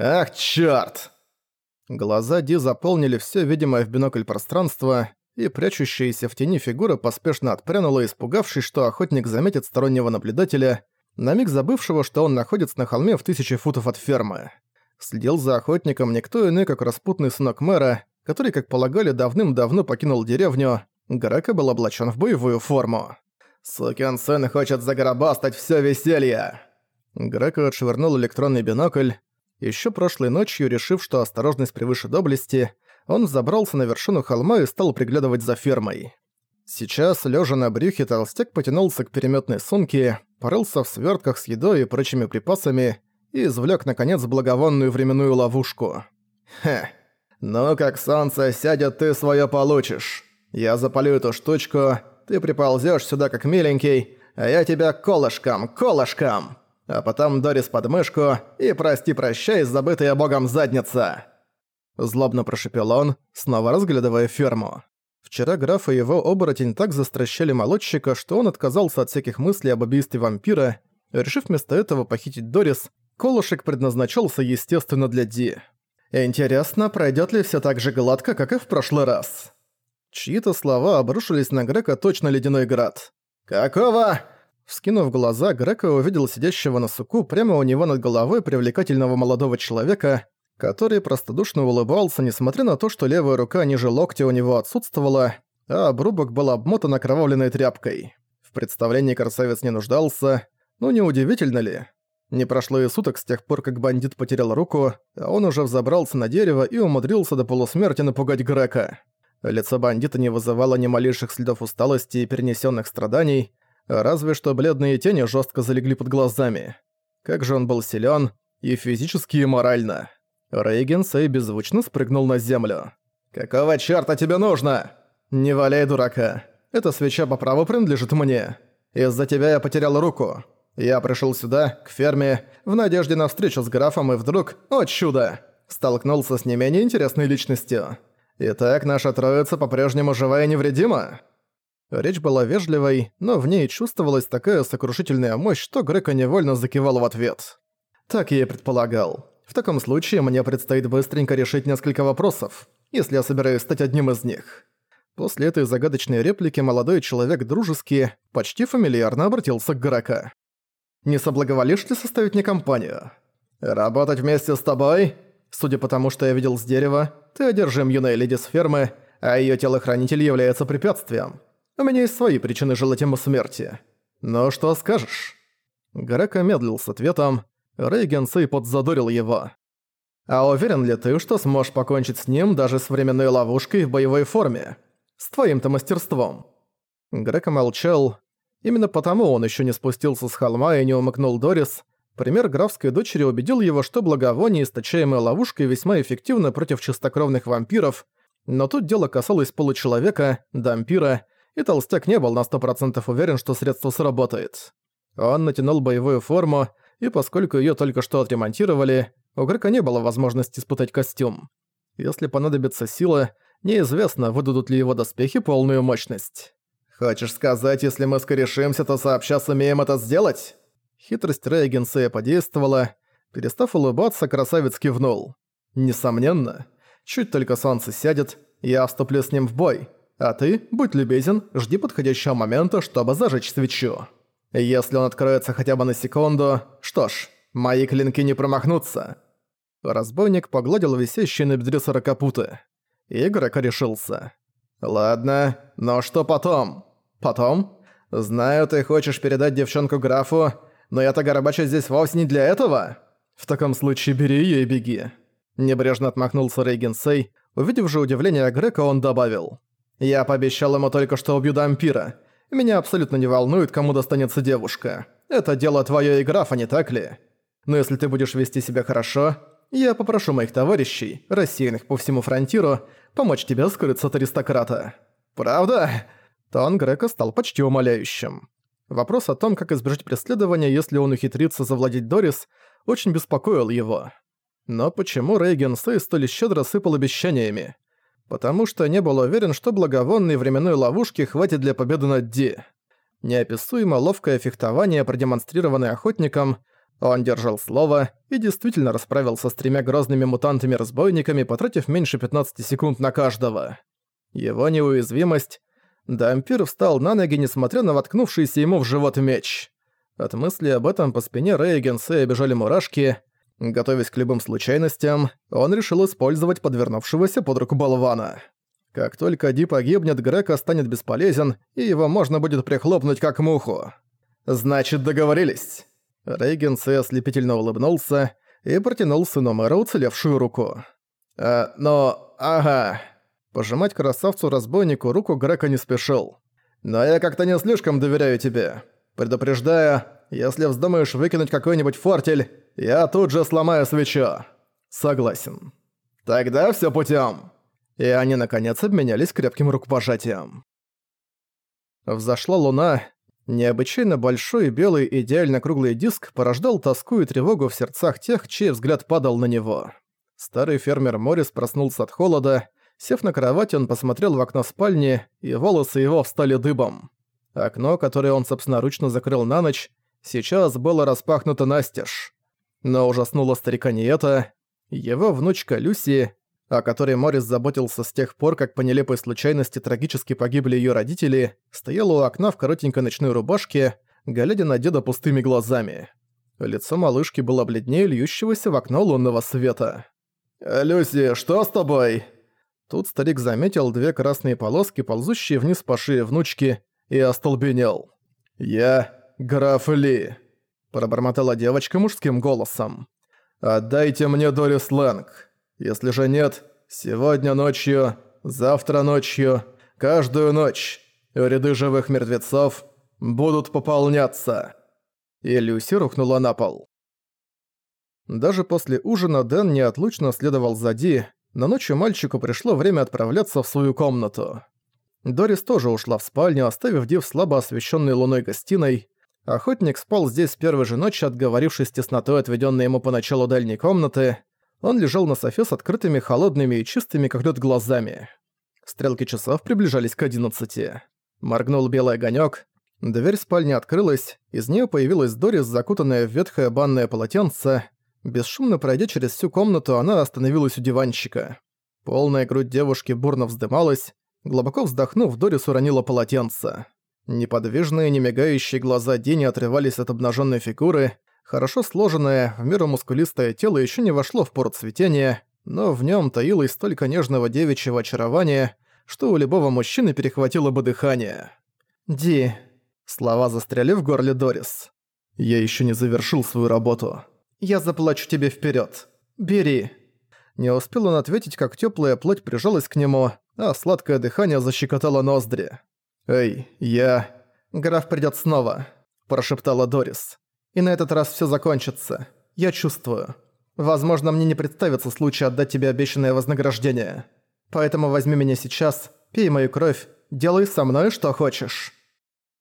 «Ах, чёрт!» Глаза Ди заполнили все видимое в бинокль пространство, и прячущаяся в тени фигура поспешно отпрянула, испугавшись, что охотник заметит стороннего наблюдателя, на миг забывшего, что он находится на холме в тысячи футов от фермы. Следил за охотником никто иной, как распутный сынок мэра, который, как полагали, давным-давно покинул деревню, Грека был облачен в боевую форму. «Сукин сын хочет загробастать все веселье!» Грека отшвырнул электронный бинокль. Еще прошлой ночью, решив, что осторожность превыше доблести, он забрался на вершину холма и стал приглядывать за фермой. Сейчас, лежа на брюхе, толстяк потянулся к переметной сумке, порылся в свертках с едой и прочими припасами и извлек наконец, благовонную временную ловушку. «Хе, ну как солнце сядет, ты свое получишь. Я запалю эту штучку, ты приползешь сюда как миленький, а я тебя колышком, колышком!» А потом Дорис под мышку и прости-прощай, забытая богом задница!» Злобно прошепел он, снова разглядывая ферму. Вчера граф и его оборотень так застращали молодчика, что он отказался от всяких мыслей об убийстве вампира, решив вместо этого похитить Дорис, колышек предназначался, естественно, для Ди. «Интересно, пройдет ли все так же гладко, как и в прошлый раз?» Чьи-то слова обрушились на Грека точно ледяной град. «Какого?» Вскинув глаза, Грека увидел сидящего на суку прямо у него над головой привлекательного молодого человека, который простодушно улыбался, несмотря на то, что левая рука ниже локтя у него отсутствовала, а обрубок был обмотан окровавленной тряпкой. В представлении красавец не нуждался, ну неудивительно ли? Не прошло и суток с тех пор, как бандит потерял руку, а он уже взобрался на дерево и умудрился до полусмерти напугать Грека. Лицо бандита не вызывало ни малейших следов усталости и перенесенных страданий, разве что бледные тени жестко залегли под глазами. Как же он был силен и физически, и морально. Рейген Сэй беззвучно спрыгнул на землю. «Какого чёрта тебе нужно?» «Не валяй дурака. Эта свеча по праву принадлежит мне. Из-за тебя я потерял руку. Я пришел сюда, к ферме, в надежде на встречу с графом, и вдруг, о чудо, столкнулся с не менее интересной личностью. Итак, наша троица по-прежнему жива и невредима?» Речь была вежливой, но в ней чувствовалась такая сокрушительная мощь, что Грека невольно закивал в ответ. Так я и предполагал. В таком случае мне предстоит быстренько решить несколько вопросов, если я собираюсь стать одним из них. После этой загадочной реплики молодой человек дружески, почти фамильярно обратился к Грека. «Не соблаговолишь ли составить мне компанию? Работать вместе с тобой? Судя по тому, что я видел с дерева, ты одержим юной леди с фермы, а её телохранитель является препятствием. У меня есть свои причины желать ему смерти. Но что скажешь?» Грека медлил с ответом. Рейген Сэй подзадорил его. «А уверен ли ты, что сможешь покончить с ним даже с временной ловушкой в боевой форме? С твоим-то мастерством?» Грека молчал. Именно потому он еще не спустился с холма и не умыкнул Дорис. Пример графской дочери убедил его, что благовоние, источаемое ловушкой, весьма эффективно против чистокровных вампиров, но тут дело касалось получеловека, дампира, и толстяк не был на сто процентов уверен, что средство сработает. Он натянул боевую форму, и поскольку её только что отремонтировали, у Грека не было возможности испытать костюм. Если понадобится сила, неизвестно, выдадут ли его доспехи полную мощность. «Хочешь сказать, если мы скорешимся, то сообща сумеем это сделать?» Хитрость Рейгенсея подействовала. Перестав улыбаться, красавец кивнул. «Несомненно. Чуть только солнце сядет, я вступлю с ним в бой. А ты, будь любезен, жди подходящего момента, чтобы зажечь свечу. Если он откроется хотя бы на секунду, что ж, мои клинки не промахнутся». Разбойник погладил висящие на бедре сорокопуты. Игрок решился. «Ладно, но что потом?» «Потом? Знаю, ты хочешь передать девчонку графу, но я-то горбача здесь вовсе не для этого. В таком случае бери её и беги». Небрежно отмахнулся Рейген Сей. Увидев же удивление Грека, он добавил. Я пообещал ему только что убью Дампира. Меня абсолютно не волнует, кому достанется девушка. Это дело твоё и графа, не так ли? Но если ты будешь вести себя хорошо, я попрошу моих товарищей, рассеянных по всему фронтиру, помочь тебе скрыться от аристократа. Правда? Тон Грека стал почти умоляющим. Вопрос о том, как избежать преследования, если он ухитрится завладеть Дорис, очень беспокоил его. Но почему Рейген Сэй столь щедро сыпал обещаниями? Потому что не был уверен, что благовонной временной ловушки хватит для победы над Ди. Неописуемо ловкое фехтование, продемонстрированное охотником, Он держал слово и действительно расправился с тремя грозными мутантами-разбойниками, потратив меньше 15 секунд на каждого. Его неуязвимость... Дампир встал на ноги, несмотря на воткнувшийся ему в живот меч. От мысли об этом по спине Рэя Генсея бежали мурашки. Готовясь к любым случайностям, он решил использовать подвернувшегося под руку болвана. Как только Ди погибнет, Грека станет бесполезен, и его можно будет прихлопнуть как муху. «Значит, договорились?» Рейгенс ослепительно улыбнулся и протянул сыну мэра уцелевшую руку. «А, но... ага...» Пожимать красавцу-разбойнику руку Грека не спешил. «Но я как-то не слишком доверяю тебе. Предупреждаю, если вздумаешь выкинуть какой-нибудь фортель, я тут же сломаю свечу». «Согласен». «Тогда всё путём». И они, наконец, обменялись крепким рукопожатием. Взошла луна, Необычайно большой белый идеально круглый диск порождал тоску и тревогу в сердцах тех, чей взгляд падал на него. Старый фермер Моррис проснулся от холода, сев на кровать, он посмотрел в окно спальни, и волосы его встали дыбом. Окно, которое он собственноручно закрыл на ночь, сейчас было распахнуто настежь. Но ужаснуло старика не это. Его внучка Люси, о которой Моррис заботился с тех пор, как по нелепой случайности трагически погибли её родители, стояла у окна в коротенькой ночной рубашке, глядя на деда пустыми глазами. Лицо малышки было бледнее льющегося в окно лунного света. «Люси, что с тобой?» Тут старик заметил две красные полоски, ползущие вниз по шее внучки, и остолбенел. «Я граф Ли», – пробормотала девочка мужским голосом. «Отдайте мне Дорис Лэнг». Если же нет, сегодня ночью, завтра ночью, каждую ночь ряды живых мертвецов будут пополняться». И Люси рухнула на пол. Даже после ужина Дэн неотлучно следовал за Ди, но ночью мальчику пришло время отправляться в свою комнату. Дорис тоже ушла в спальню, оставив Ди в слабо освещенной луной гостиной. Охотник спал здесь первой же ночи, отговорившись теснотой, отведенной ему поначалу дальней комнаты. Он лежал на софе с открытыми, холодными и чистыми, как лед, глазами. Стрелки часов приближались к одиннадцати. Моргнул белый огонек. Дверь спальни открылась, из нее появилась Дорис, закутанная в ветхое банное полотенце. Бесшумно пройдя через всю комнату, она остановилась у диванчика. Полная грудь девушки бурно вздымалась. Глубоко вздохнув, Дорис уронила полотенце. Неподвижные, не мигающие глаза Дини отрывались от обнаженной фигуры, Хорошо сложенное, в меру мускулистое тело еще не вошло в пору цветения, но в нем таилось столько нежного девичьего очарования, что у любого мужчины перехватило бы дыхание. «Ди...» Слова застряли в горле Дорис. «Я еще не завершил свою работу. Я заплачу тебе вперед. Бери». Не успел он ответить, как теплая плоть прижалась к нему, а сладкое дыхание защекотало ноздри. «Эй, я...» «Граф придет снова», – прошептала Дорис. И на этот раз все закончится. Я чувствую. Возможно, мне не представится случай отдать тебе обещанное вознаграждение. Поэтому возьми меня сейчас, пей мою кровь, делай со мной что хочешь».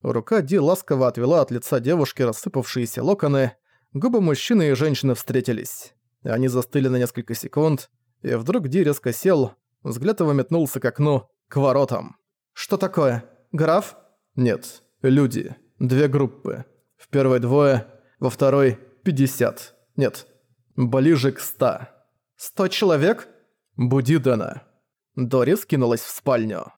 Рука Ди ласково отвела от лица девушки рассыпавшиеся локоны, губы мужчины и женщины встретились. Они застыли на несколько секунд, и вдруг Ди резко сел, взгляд его метнулся к окну, к воротам. «Что такое? Граф?» «Нет, люди. Две группы. В первой двое, во второй – 50. Нет, ближе к 100. 100 человек? Буди Дэна. Дорис кинулась в спальню.